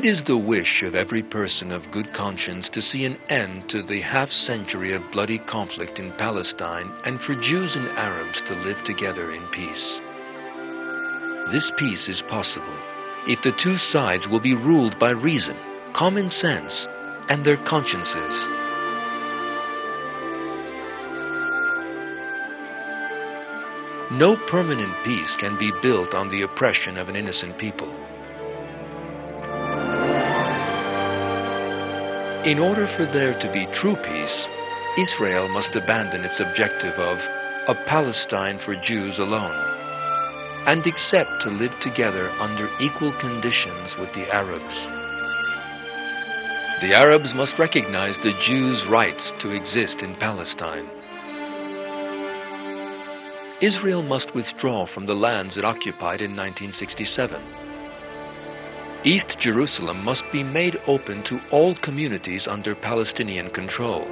It is the wish of every person of good conscience to see an end to the half century of bloody conflict in Palestine and for Jews and Arabs to live together in peace. This peace is possible if the two sides will be ruled by reason, common sense, and their consciences. No permanent peace can be built on the oppression of an innocent people. In order for there to be true peace, Israel must abandon its objective of a Palestine for Jews alone and accept to live together under equal conditions with the Arabs. The Arabs must recognize the Jews' rights to exist in Palestine. Israel must withdraw from the lands it occupied in 1967. East Jerusalem must be made open to all communities under Palestinian control.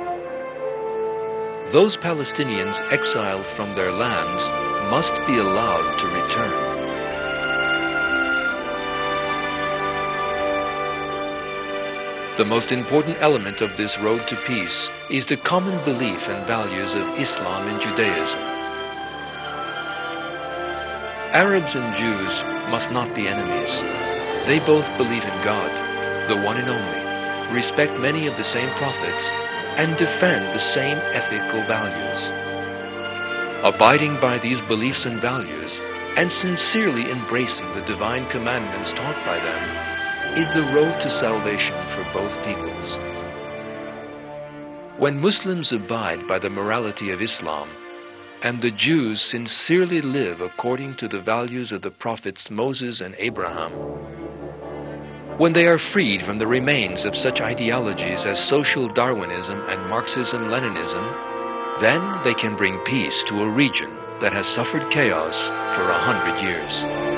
Those Palestinians exiled from their lands must be allowed to return. The most important element of this road to peace is the common belief and values of Islam and Judaism. Arabs and Jews must not be enemies. They both believe in God, the one and only, respect many of the same prophets, and defend the same ethical values. Abiding by these beliefs and values, and sincerely embracing the divine commandments taught by them, is the road to salvation for both peoples. When Muslims abide by the morality of Islam, and the Jews sincerely live according to the values of the prophets Moses and Abraham, when they are freed from the remains of such ideologies as social Darwinism and Marxism Leninism, then they can bring peace to a region that has suffered chaos for a hundred years.